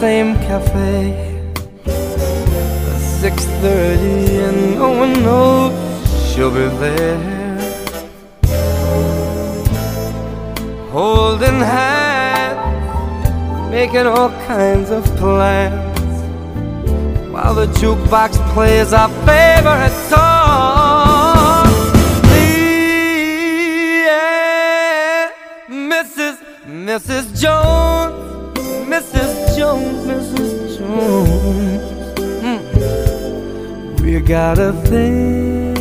same cafe. at Six thirty, and no one knows she'll be there. Holding hands, making all kinds of plans, while the jukebox plays our favorite We got a thing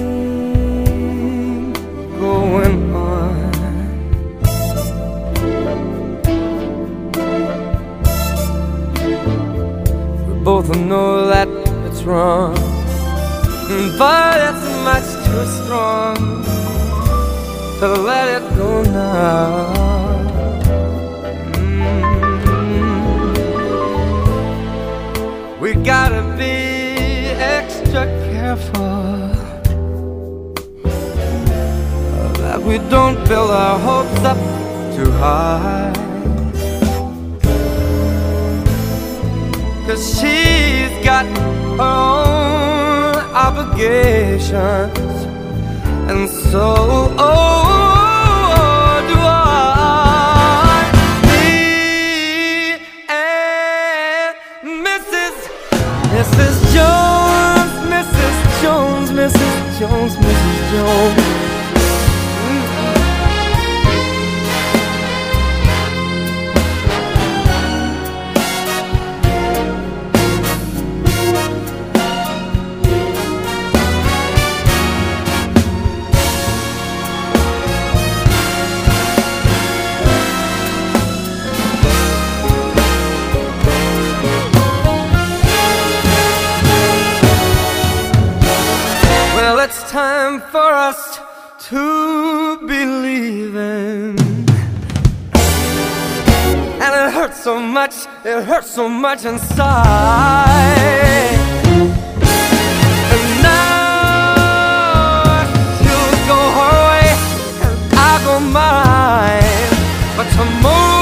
going on. We both know that it's wrong, but it's much too strong to let it go now. Mm. We gotta be careful that we don't build our hopes up too high. Cause she's got her own obligations, and so, oh. Jones, much, it hurts so much inside. And now she'll go her way, and I go mine. But tomorrow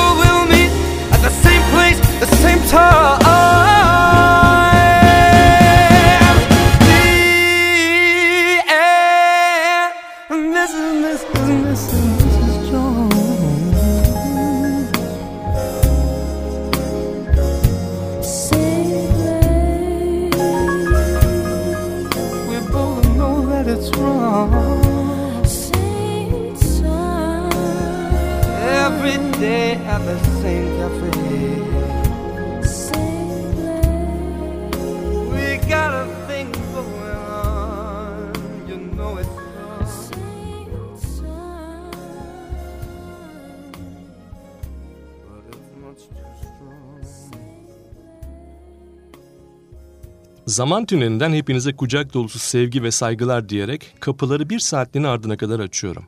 Zaman tünelinden hepinize kucak dolusu sevgi ve saygılar diyerek kapıları bir saatliğine ardına kadar açıyorum.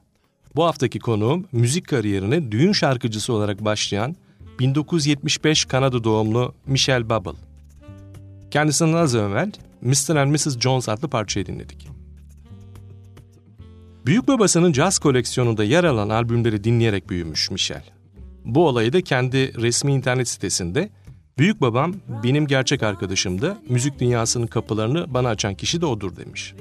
Bu haftaki konuğum müzik kariyerine düğün şarkıcısı olarak başlayan 1975 Kanada doğumlu Michelle Bubble. Kendisinden az evvel Mr. and Mrs. Jones adlı parçayı dinledik. Büyük babasının caz koleksiyonunda yer alan albümleri dinleyerek büyümüş Michelle. Bu olayı da kendi resmi internet sitesinde Büyük babam benim gerçek arkadaşımdı. Müzik dünyasının kapılarını bana açan kişi de odur demiş.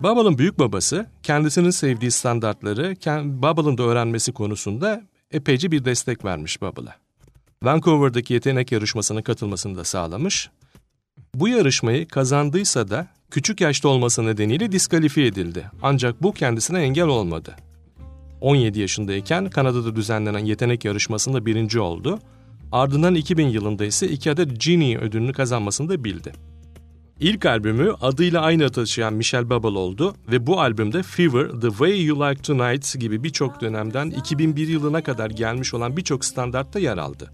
Bubble'ın büyük babası kendisinin sevdiği standartları Bubble'ın da öğrenmesi konusunda epeyce bir destek vermiş Bubble'a. Vancouver'daki yetenek yarışmasına katılmasını da sağlamış. Bu yarışmayı kazandıysa da küçük yaşta olması nedeniyle diskalifiye edildi. Ancak bu kendisine engel olmadı. 17 yaşındayken Kanada'da düzenlenen yetenek yarışmasında birinci oldu. Ardından 2000 yılında ise iki adet Genie ödülünü kazanmasını da bildi. İlk albümü adıyla aynı taşıyan Michelle Bubble oldu ve bu albümde Fever, The Way You Like Tonight gibi birçok dönemden 2001 yılına kadar gelmiş olan birçok standartta yer aldı.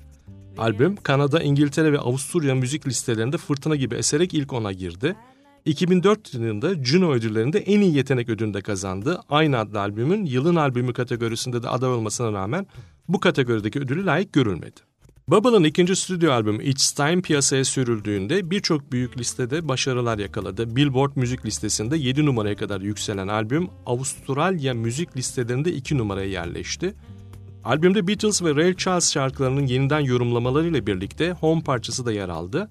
Albüm Kanada, İngiltere ve Avusturya müzik listelerinde fırtına gibi eserek ilk ona girdi. 2004 yılında Juno ödüllerinde en iyi yetenek ödülünde kazandı. Aynı adlı albümün yılın albümü kategorisinde de aday olmasına rağmen bu kategorideki ödülü layık görülmedi. Bubble'ın ikinci stüdyo albümü It's Time piyasaya sürüldüğünde birçok büyük listede başarılar yakaladı. Billboard müzik listesinde 7 numaraya kadar yükselen albüm Avustralya müzik listelerinde 2 numaraya yerleşti. Albümde Beatles ve Ray Charles şarkılarının yeniden yorumlamalarıyla birlikte Home parçası da yer aldı.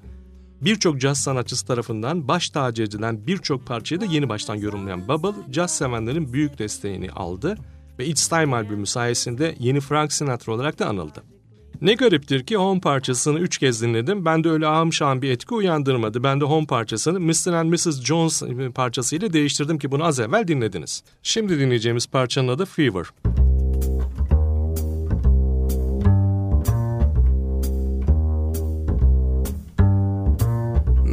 Birçok caz sanatçısı tarafından baş tacı edilen birçok parçayı da yeni baştan yorumlayan Bubble, caz sevenlerin büyük desteğini aldı ve It's Time albümü sayesinde yeni Frank Sinatra olarak da anıldı. Ne gariptir ki Home parçasını üç kez dinledim. Ben de öyle ağım şahım bir etki uyandırmadı. Ben de Home parçasını Mr. and Mrs. Jones parçasıyla değiştirdim ki bunu az evvel dinlediniz. Şimdi dinleyeceğimiz parçanın adı Fever.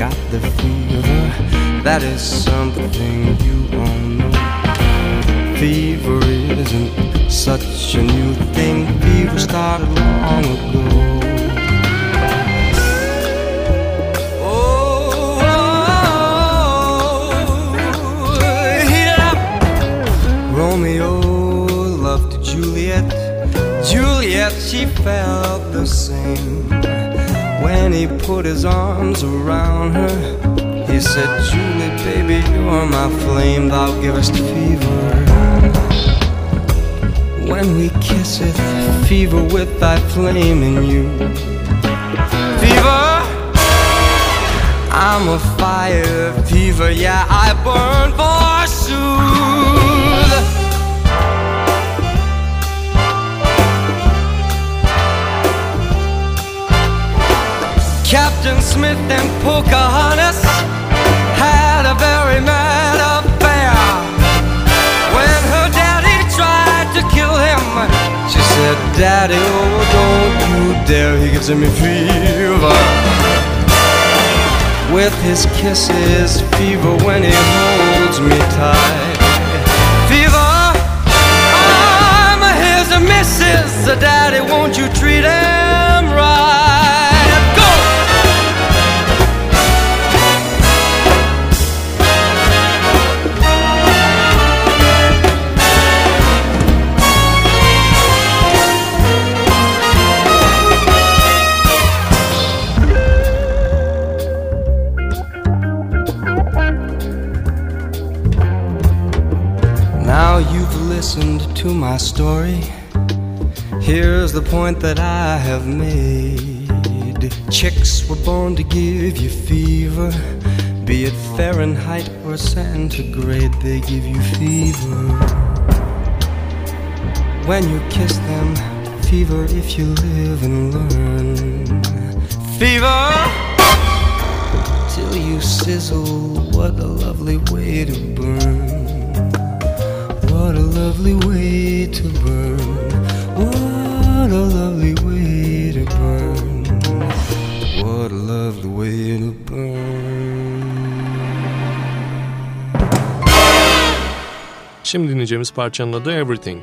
got the fever. That is something you all know. Fever isn't such a new thing. Fever started long ago. Oh, Romeo loved Juliet. Juliet, she felt the same when he put his arms around her. He said, Julie, baby, you're my flame, thou givest fever. When we kiss it, fever with thy flame in you. Fever, I'm a fire fever, yeah, I burn forsooth. Captain Smith and Pocahontas had a very mad affair. When her daddy tried to kill him, she said, Daddy, oh, don't you dare, he gives me fever. With his kisses, fever when he holds me tight. Fever, I'm his missus, Daddy, won't you treat him point that I have made. Chicks were born to give you fever. Be it Fahrenheit or centigrade, they give you fever. When you kiss them, fever if you live and learn. Fever! Till you sizzle, what a lovely way to burn. What a lovely way to burn. What a lovely way to burn. What a lovely way to burn. Şimdi dinleyeceğimiz parçanın adı Everything.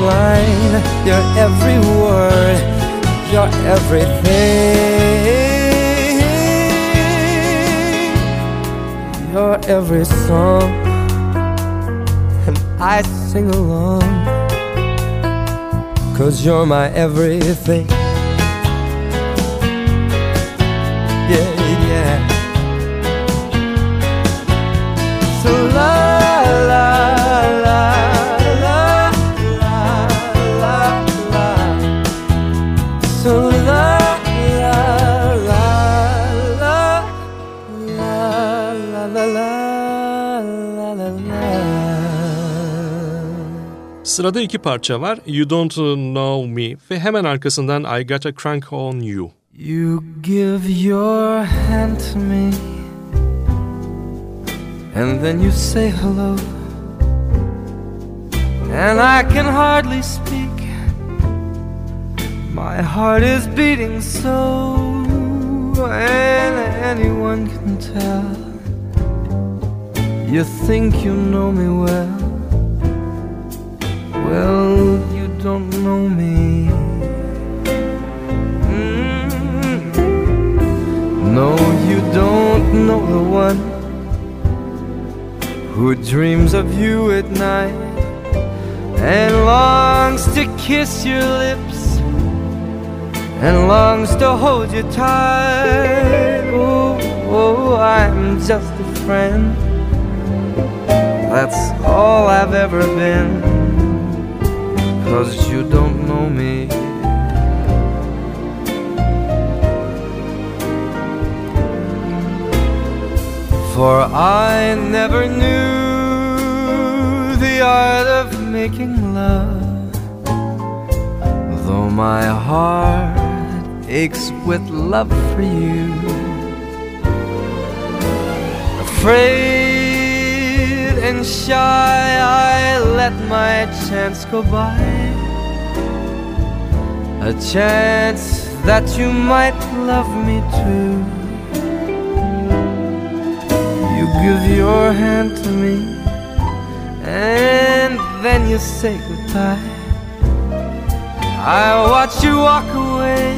Line, your every word, your everything, your every song, and I sing along. Cause you're my everything. Yeah, yeah. So la Sırada iki parça var. You Don't Know Me ve hemen arkasından I Got a Crank On You. You give your hand to me, and then you say hello, and I can hardly speak. My heart is beating so, and anyone can tell. You think you know me well, well, you don't know me. Mm. No, you don't know the one who dreams of you at night and longs to kiss your lips and longs to hold you tight. Oh, oh, I'm just a friend. That's all I've ever been. Cause you don't know me. For I never knew the art of making love, though my heart aches with love for you. Afraid and shy, I let my chance go by. A chance that you might love me too. You give your hand to me, and then you say goodbye. I watch you walk away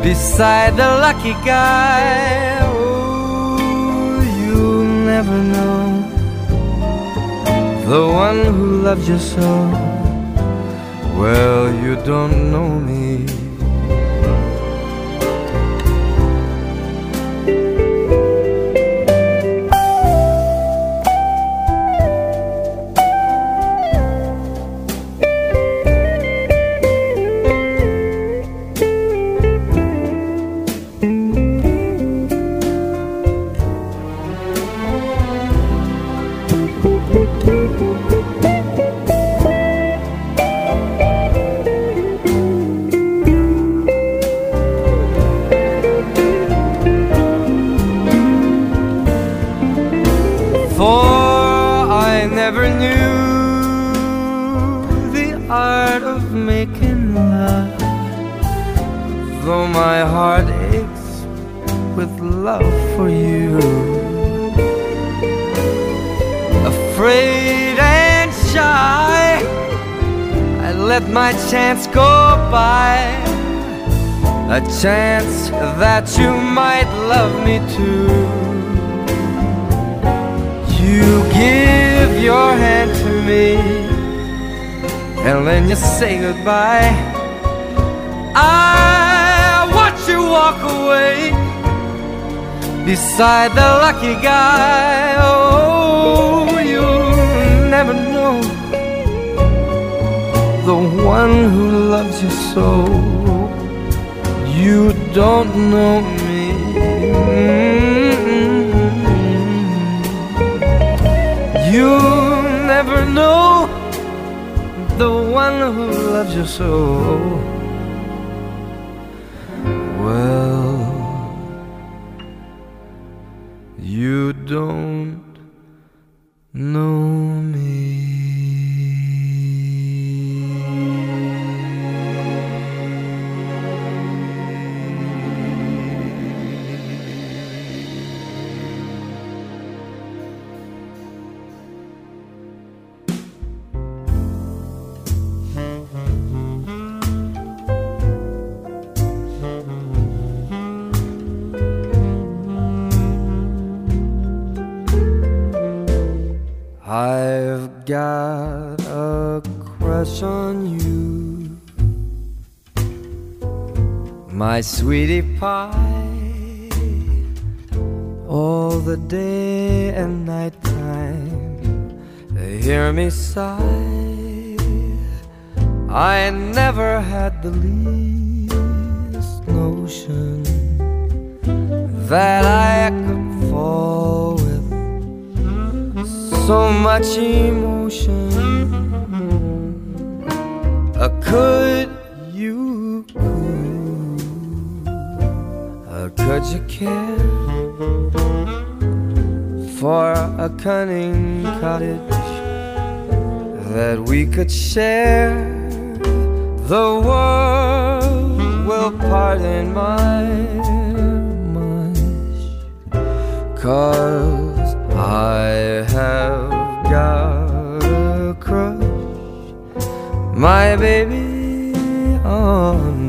beside the lucky guy. Oh, you'll never know the one who loves you so. Well, you don't know me. Let my chance go by. A chance that you might love me too. You give your hand to me, and then you say goodbye. I watch you walk away beside the lucky guy. Oh, one who loves you so. You don't know me. You never know the one who loves you so well. You don't know my sweetie pie. All the day and night time, they hear me sigh. I never had the least notion that I could fall with so much emotion. Uh, could could you care for a cunning cottage that we could share? The world will pardon my mush, cause I have got a crush, my baby, on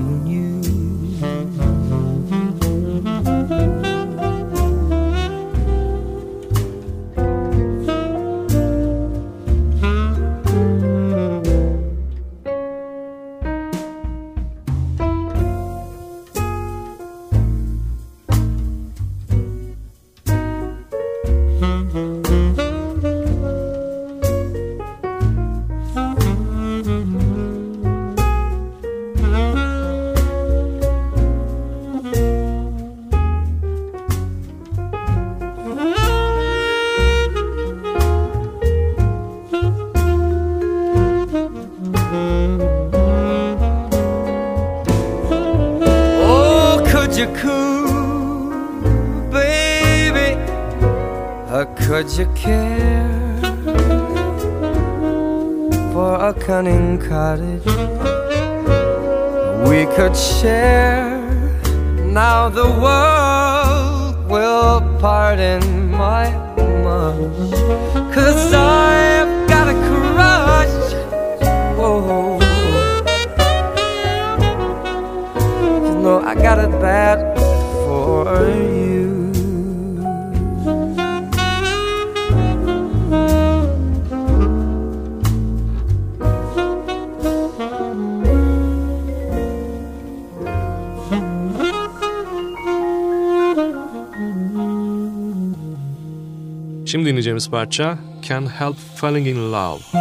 James can help falling in love.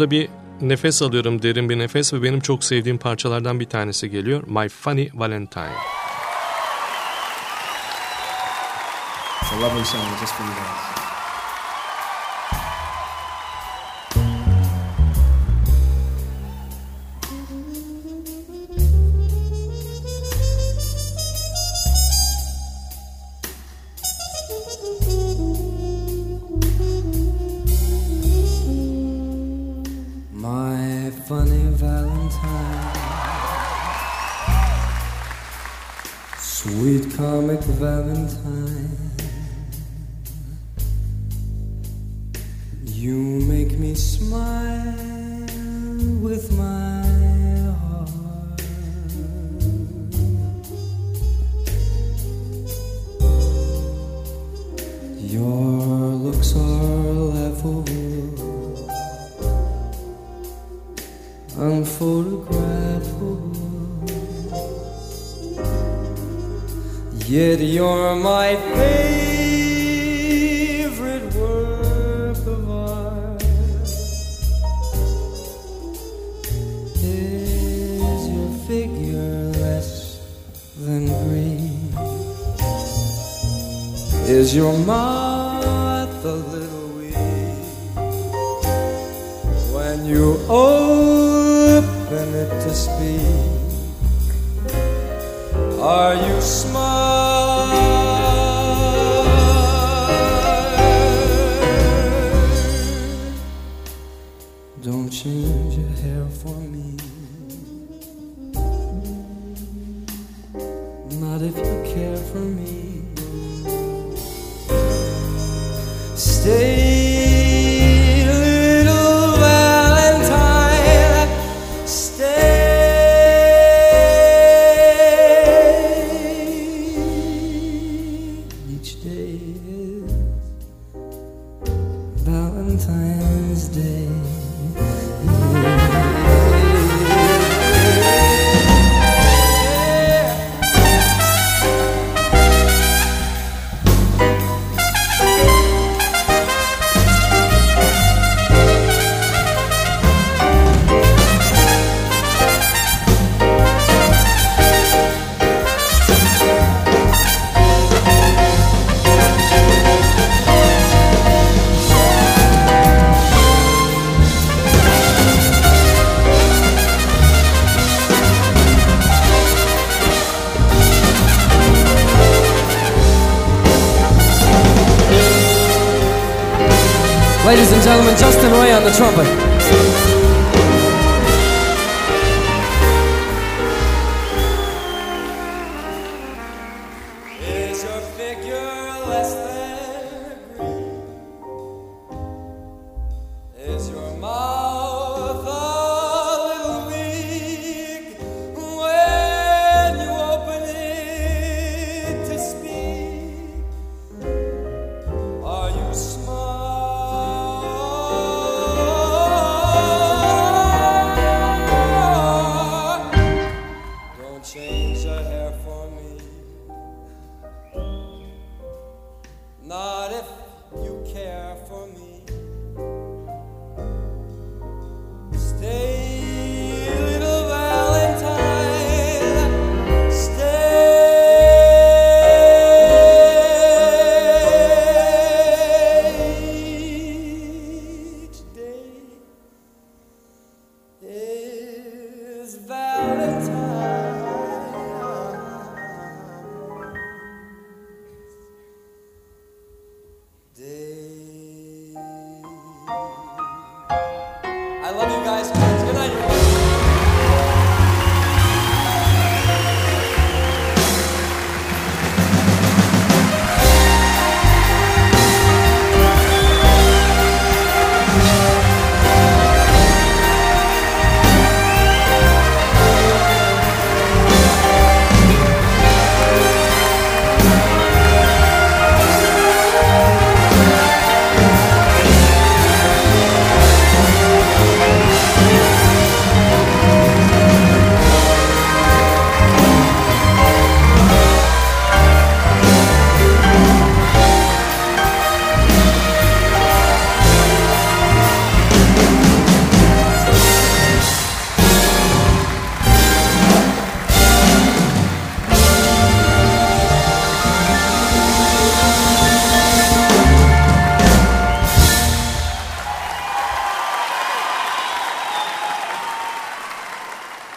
Burada bir nefes alıyorum derin bir nefes ve benim çok sevdiğim parçalardan bir tanesi geliyor. My Funny Valentine. It's a lovely song just for you guys. open it to speak. Are you smiling?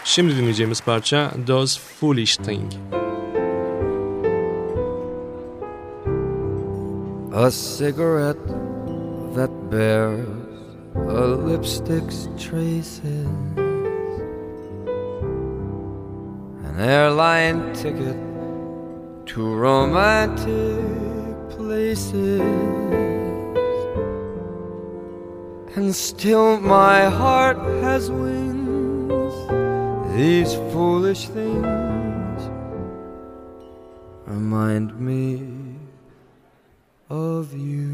Şimdi dinleyeceğimiz parça Those Foolish Things. A cigarette that bears a lipstick's traces, an airline ticket to romantic places, and still my heart has wings these foolish things remind me of you.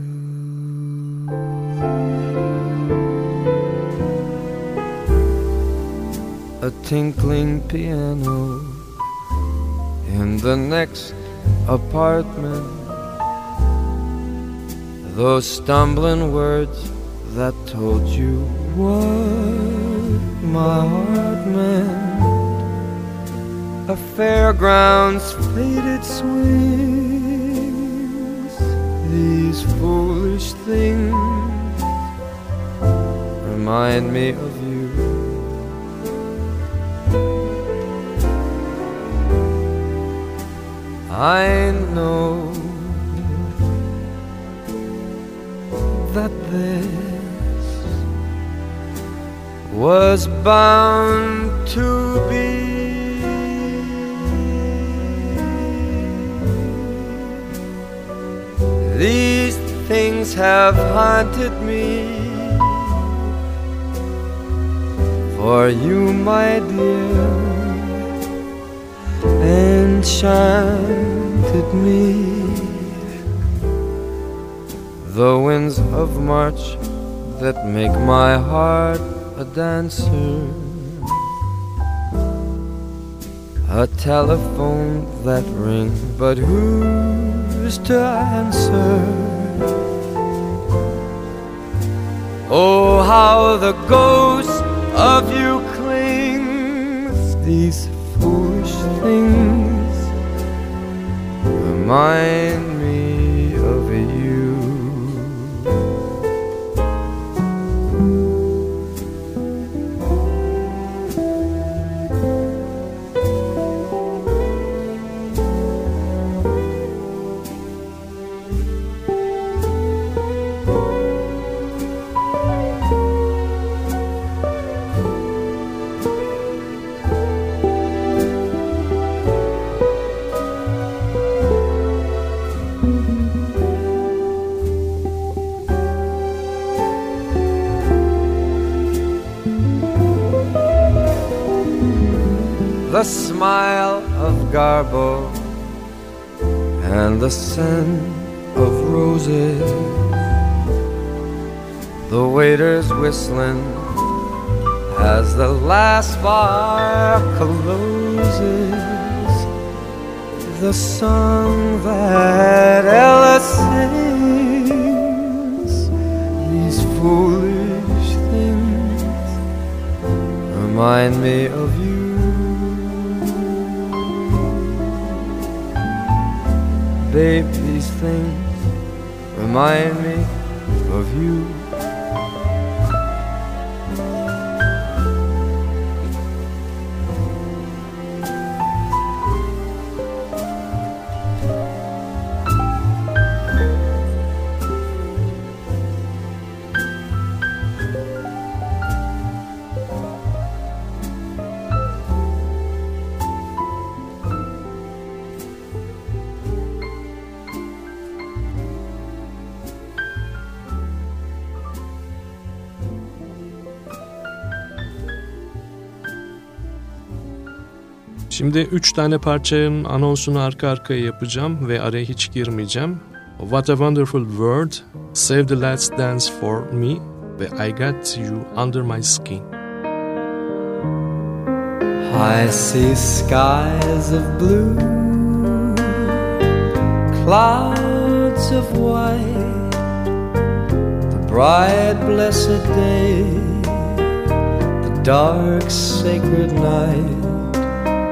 A tinkling piano in the next apartment. Those stumbling words that told you what my heart meant. A fairground's faded swings. These foolish things remind me of you. I know that this was bound to be. These things have haunted me. For you, my dear, enchanted me. The winds of March that make my heart a dancer. A telephone that rings, but who's to answer? Oh, how the ghost of you clings. These foolish things remind me smile of Garbo and the scent of roses. The waiter's whistling as the last bar closes. The song that Ella sings, these foolish things remind me of you. Babe, these things remind me of you. Şimdi üç tane parçanın anonsunu arka arkaya yapacağım ve araya hiç girmeyeceğim. What a Wonderful World, Save the Last Dance for Me ve I Got You Under My Skin. I see skies of blue, clouds of white, the bright blessed day, the dark sacred night,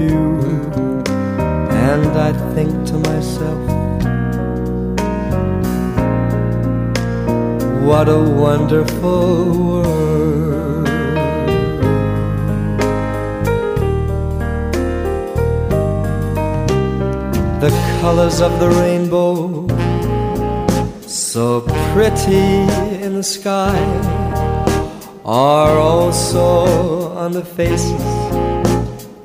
you. and I think to myself, what a wonderful world. The colors of the rainbow, so pretty in the sky, are also on the faces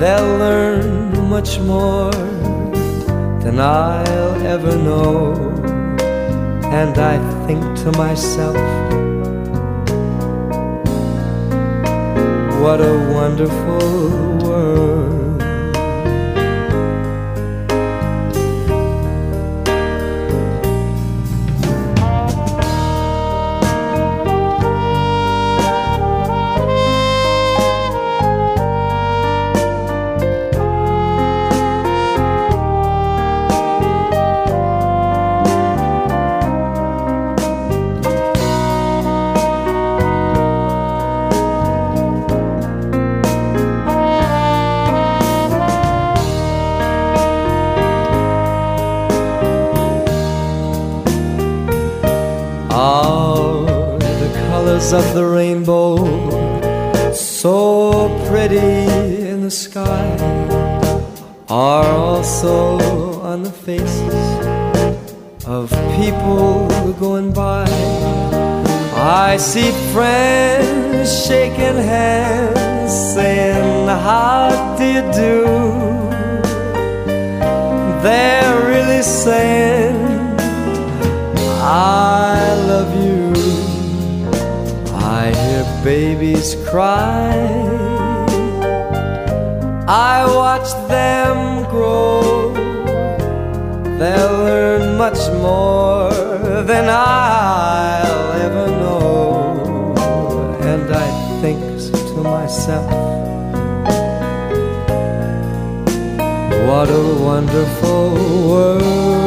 They'll learn much more than I'll ever know. And I think to myself, what a wonderful of the rainbow, so pretty in the sky, are also on the faces of people going by. I see friends shaking hands, saying, How do you do? Cry. I watch them grow. They'll learn much more than I'll ever know. And I think to myself, what a wonderful world.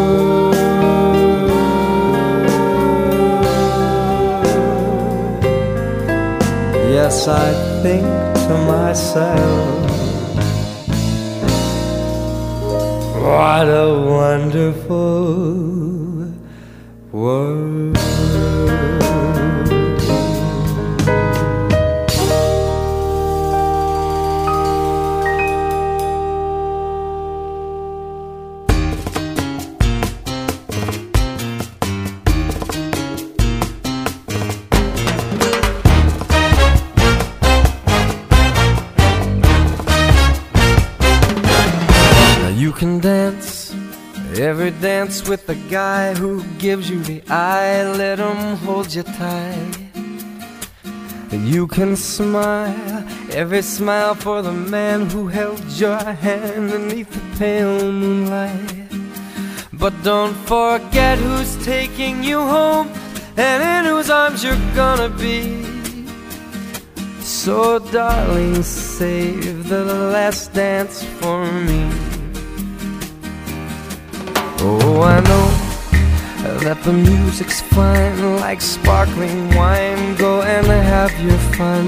I think to myself, what a wonderful dance with the guy who gives you the eye. Let him hold you tight. And you can smile every smile for the man who held your hand beneath the pale moonlight. But don't forget who's taking you home and in whose arms you're gonna be. So, darling, save the last dance for me. Oh, I know that the music's fine, like sparkling wine. Go and have your fun,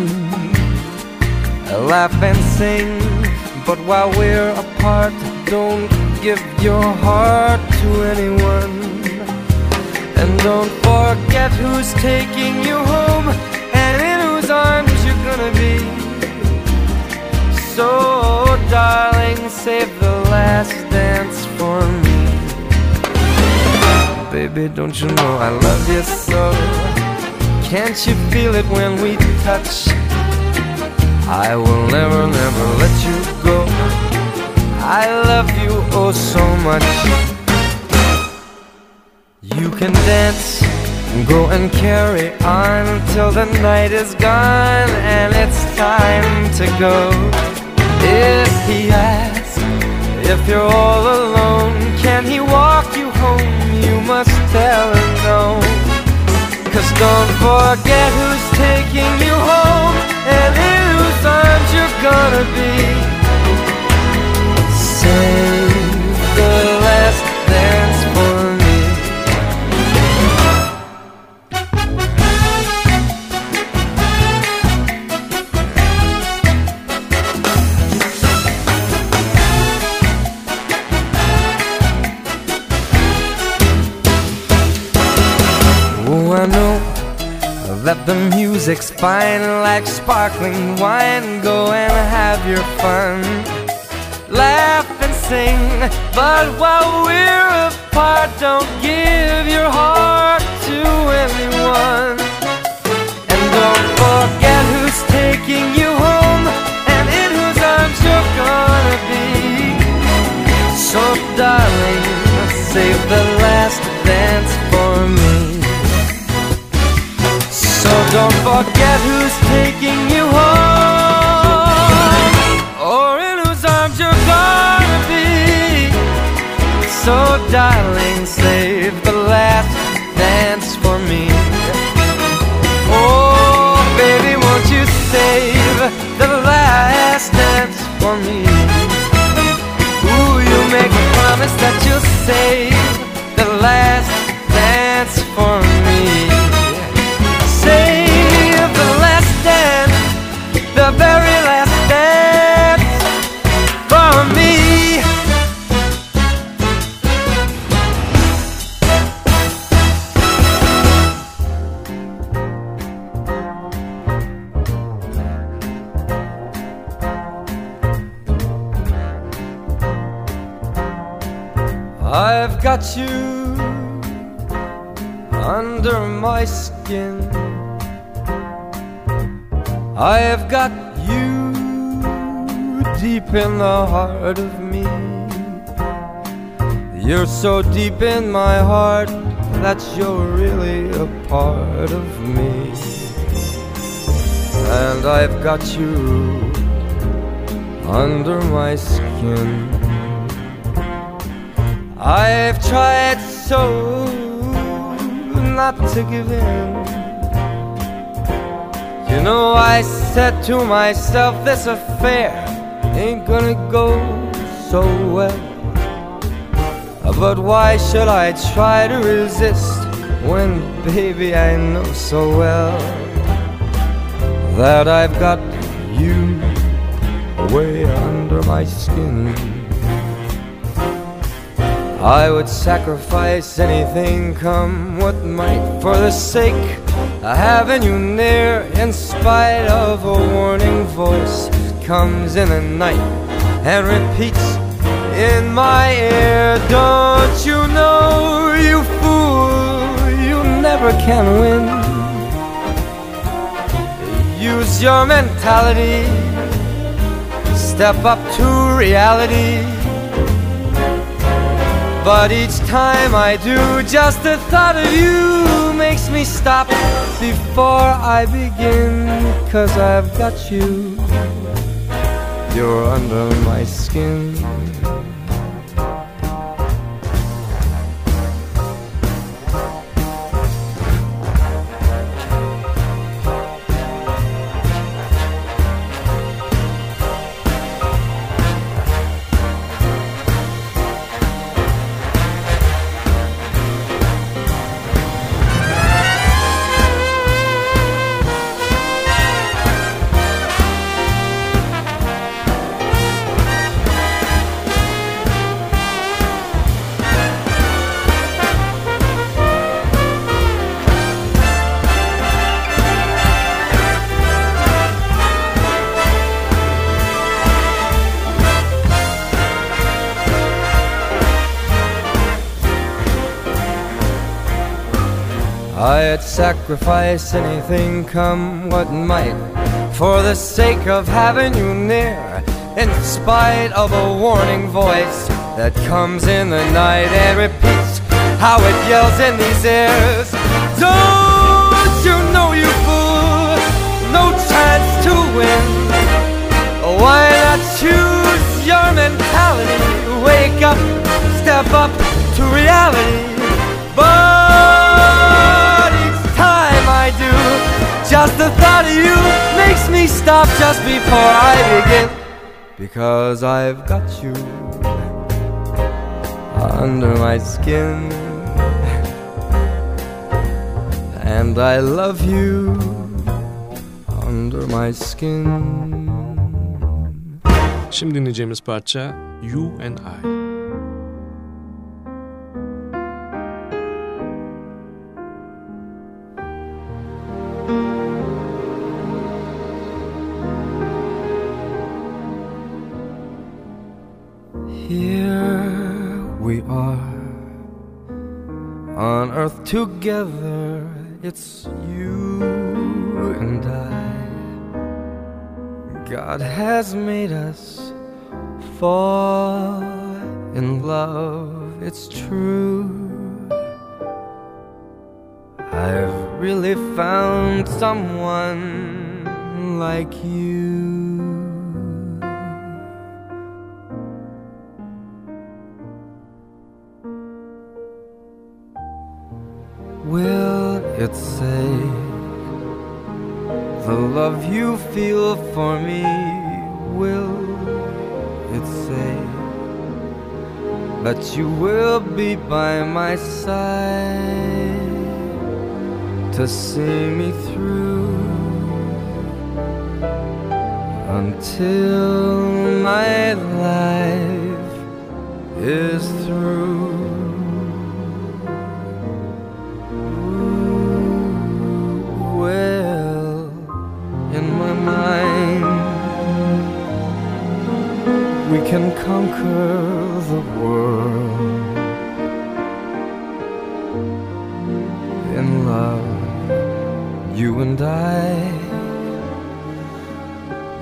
laugh and sing. But while we're apart, don't give your heart to anyone. And don't forget who's taking you home and in whose arms you're gonna be. So, darling, save the last dance for me. Baby, don't you know I love you so? Can't you feel it when we touch? I will never, never let you go. I love you oh so much. You can dance, and go and carry on till the night is gone and it's time to go. If he asks if you're all alone, Can he walk you home? You must tell him no. Cause don't forget who's taking you home and in whose arms you're gonna be. That the music's fine like sparkling wine. Go and have your fun. Laugh and sing, but while we're apart, don't give your heart to anyone. And don't forget who's taking you home and in whose arms you're gonna be. So, darling, save the last dance don't forget who's taking you home. Or in whose arms you're gonna be. So darling, save the last dance for me. Oh, baby, won't you save the last dance for me? Ooh, you make a promise that you'll save the last the heart of me. You're so deep in my heart that you're really a part of me. And I've got you under my skin. I've tried so not to give in. You know, I said to myself, this affair ain't gonna go so well. Uh, but why should I try to resist when, baby, I know so well that I've got you way under my skin? I would sacrifice anything, come what might, for the sake of having you near. In spite of a warning voice comes in the night and repeats in my ear. Don't you know, you fool, you never can win. Use your mentality, step up to reality. But each time I do, just the thought of you makes me stop before I begin. Cause I've got you, you're under my skin. Sacrifice anything, come what might, for the sake of having you near. In spite of a warning voice that comes in the night and repeats how it yells in these ears. Don't you know, you fool, no chance to win. Why not choose your mentality? Wake up, step up to reality. But just the thought of you makes me stop just before I begin. Because I've got you under my skin. And I love you under my skin. Şimdi dinleyeceğimiz parça You and I. together. It's you and I. God has made us fall in love, it's true. I've really found someone like you. It say the love you feel for me? Will it say that you will be by my side to see me through until my life is through? Conquer the world in love, you and I,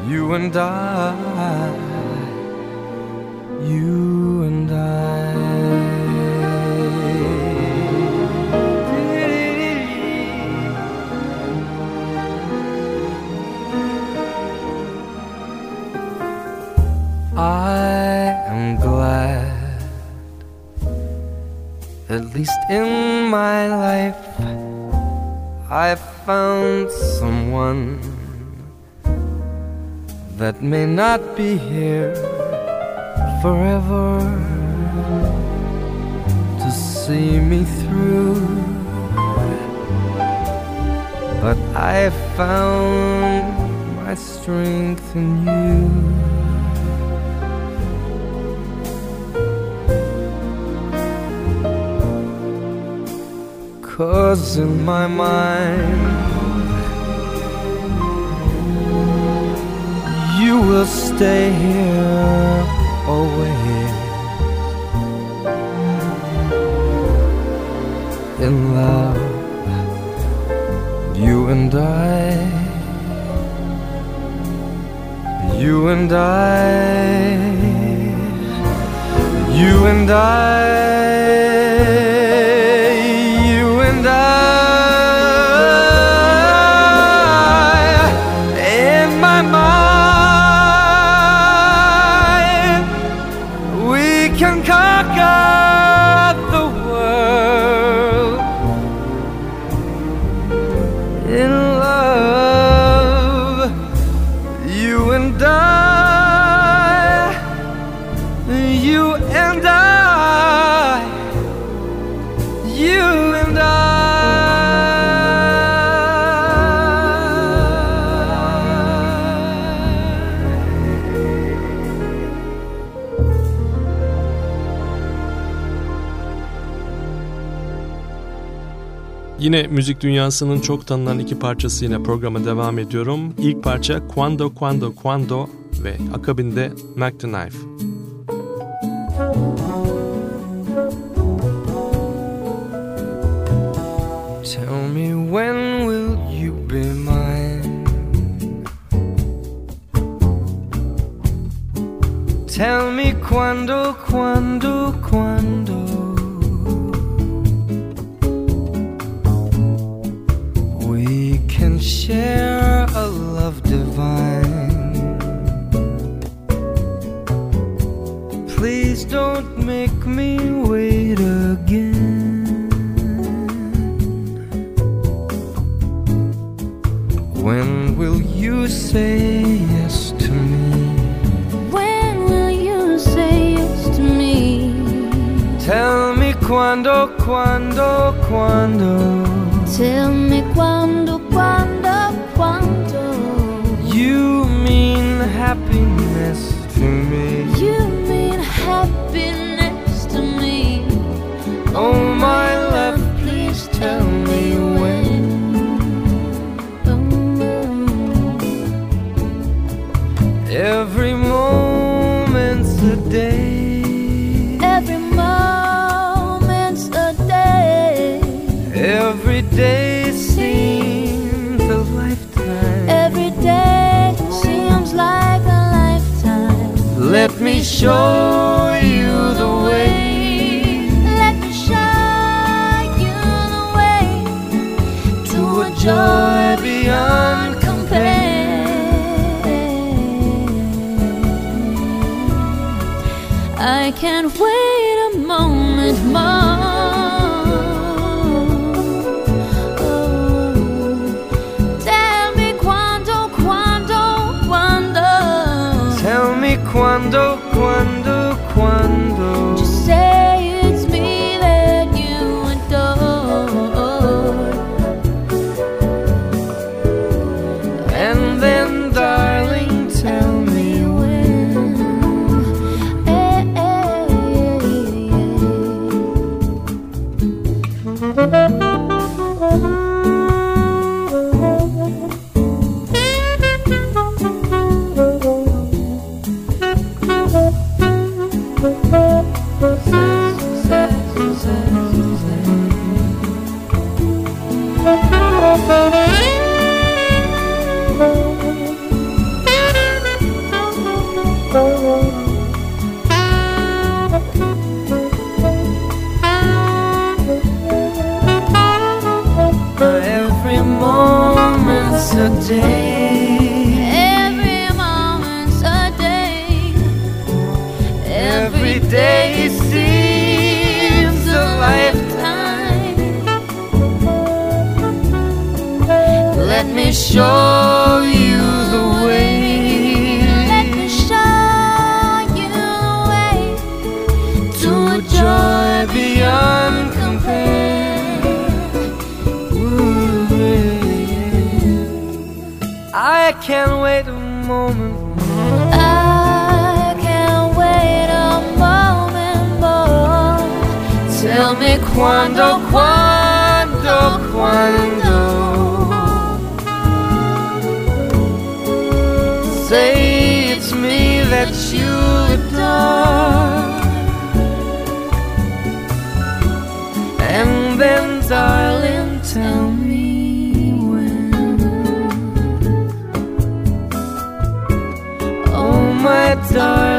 you and I, you in my life, I found someone that may not be here forever to see me through. But I found my strength in you. In my mind, you will stay here always. In love, you and I, you and I, you and I, müzik dünyasının çok tanınan iki parçasıyla programa devam ediyorum. İlk parça Quando Quando Quando ve akabinde Mac the Knife. Happiness to me. You me show you the way. Let me show you the way to a joy a day. Every moment's a day. Every day seems a lifetime. Let me show can't wait a moment more. I can't wait a moment more. Tell me quando, quando, quando. Say it's me that you adore. And then, darling, my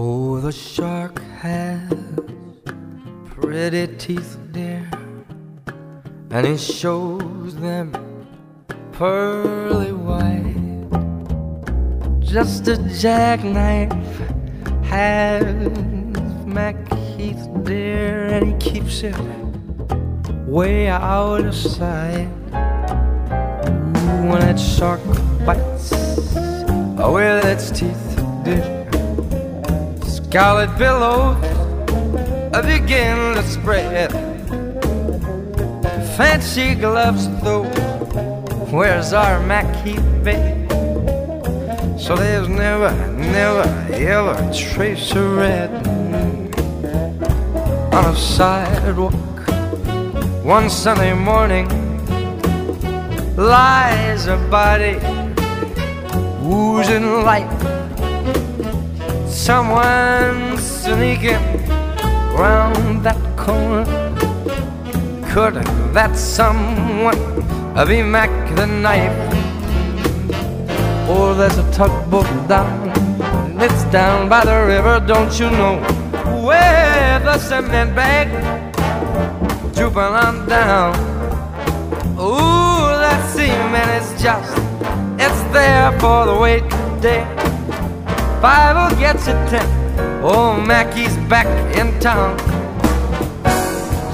Oh, the shark has pretty teeth, dear, and it shows them pearly white. Just a jackknife has Mac Heath, dear, and he keeps it way out of sight. When that shark bites oh, with its teeth, dear. Scarlet billows begin to spread. Fancy gloves, though, where's our Mackey bed? So there's never, never, ever a trace of red on a sidewalk. One Sunday morning, lies a body oozing light. Someone sneaking round that corner. Could that someone be Mack the knife? Oh, there's a tugboat down, and it's down by the river, don't you know? Where the cement bag drooping on down. Ooh, that cement is just, it's there for the wait day. Five will get you ten. Oh, Mackie's back in town.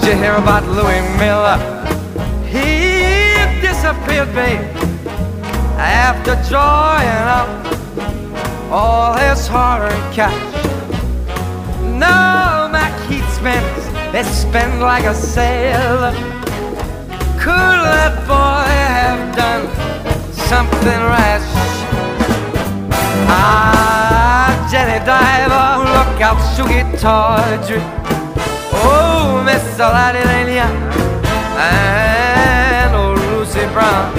Did you hear about Louis Miller? He disappeared, babe, after drawing up all his hard cash. No, Mackie spends, they spend like a sailor. Could that boy have done something rash? Ah, Look out, Oh, Miss Lania and old Lucy Brown.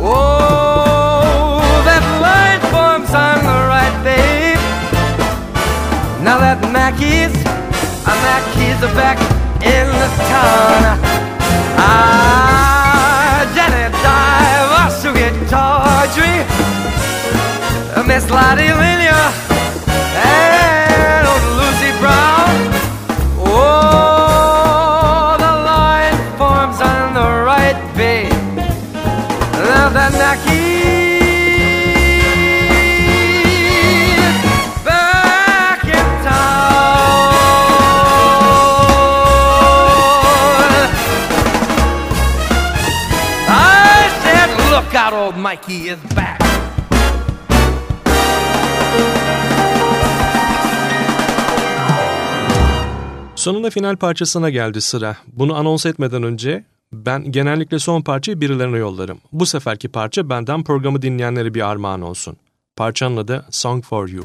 Oh, that line forms on the right, babe. Now that Mackie's, uh, Mackie's are back in the town. Ah, Jenny Diver, Sukey Tawdry. Uh, Miss Lotte Lenya Mikey is back. Sonunda final parçasına geldi sıra. Bunu anons etmeden önce ben genellikle son parçayı birilerine yollarım. Bu seferki parça benden programı dinleyenlere bir armağan olsun. Parçanın adı Song For You.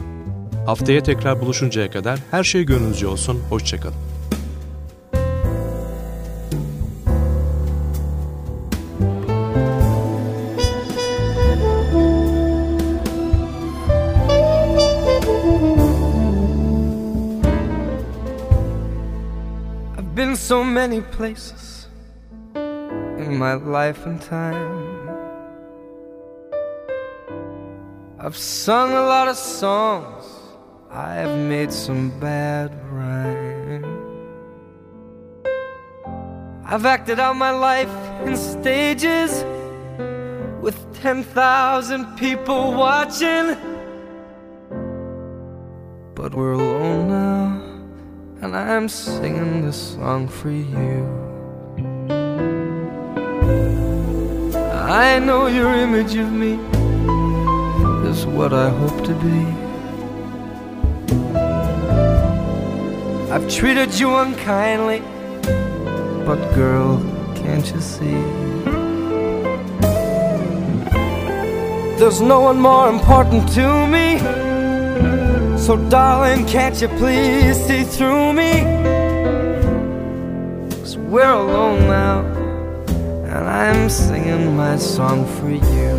Haftaya tekrar buluşuncaya kadar her şey gönlünüzce olsun. Hoşçakalın. So many places in my life and time. I've sung a lot of songs, I've made some bad rhyme. I've acted out my life in stages with 10,000 people watching. But we're alone and I'm singing this song for you. I know your image of me is what I hope to be. I've treated you unkindly, but girl, can't you see? There's no one more important to me. So, darling, can't you please see through me? Cause we're alone now, and I'm singing my song for you.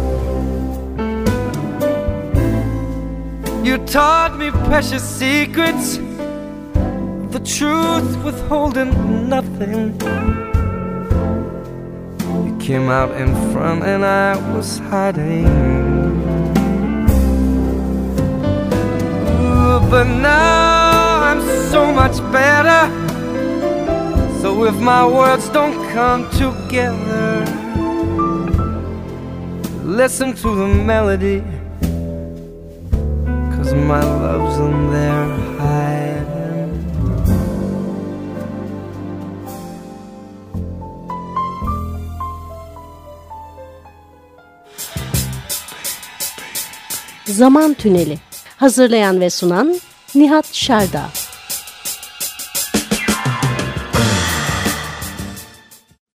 You taught me precious secrets, the truth withholding nothing. You came out in front, and I was hiding. But now I'm so much better. So if my words don't come together, listen to the melody. Cause my love's in there hiding. Zaman Tüneli. Hazırlayan ve sunan Nihat Şerda.